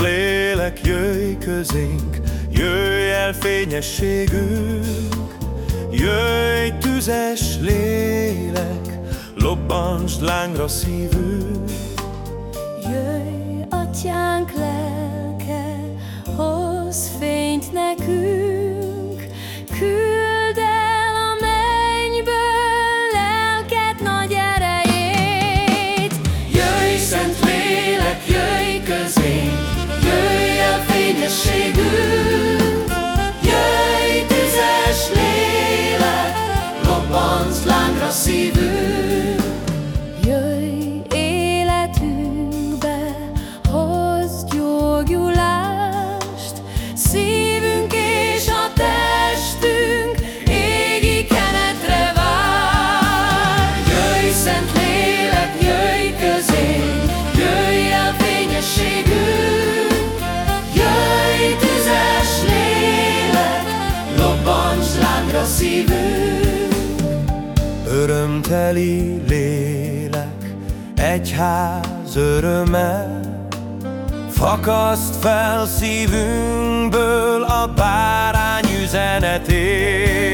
lélek, jöjj közénk, jöjj el fényességünk, jöjj tüzes lélek, lobbansd lángra szívünk. Szívünk. Jöjj életünkbe, hozz gyógyulást, szívünk és a testünk égi kenetre vár. Jöjj, Szent Lélek, jöjj közénk, jöjj el fényességünk, jöjj tüzes lélek, lobbancs lángra szívünk. Örömteli lélek, egyház öröme, Fakaszt fel szívünkből a bárány üzenetét.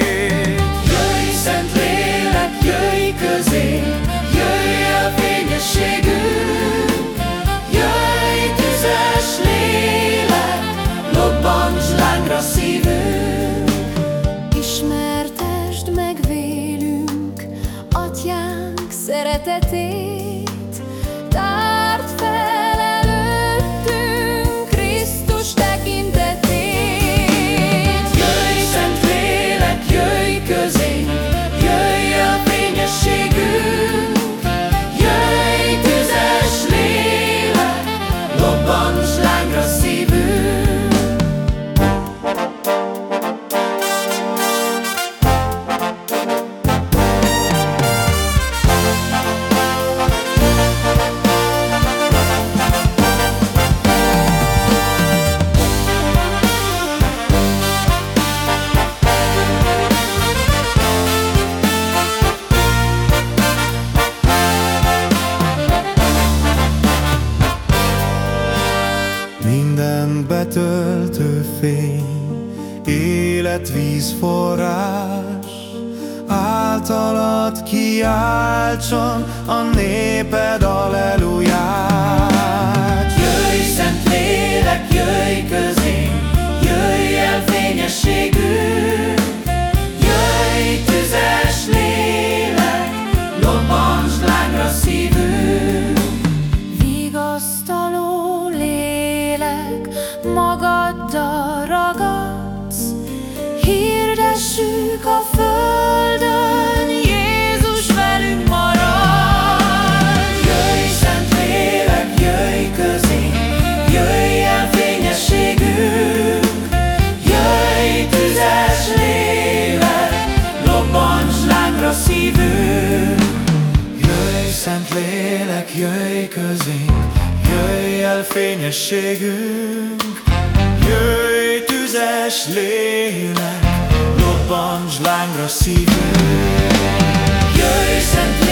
cet été. Betöltő fény, életvíz forrás, általad kiáltson a néped alleluját. Magaddal ragadsz, hirdessük a földön, Jézus velünk marad. Jöjj, Szent Lélek, jöjj közénk, jöjj el fényességünk, jöjj tüzes lélek, lobbancs lángra szívünk. Jöjj, Szent Lélek, jöjj közénk, jöjj el fényességünk, Jöjj, tüzes lélek, lobbantsd lángra szívem. Jöjj, szent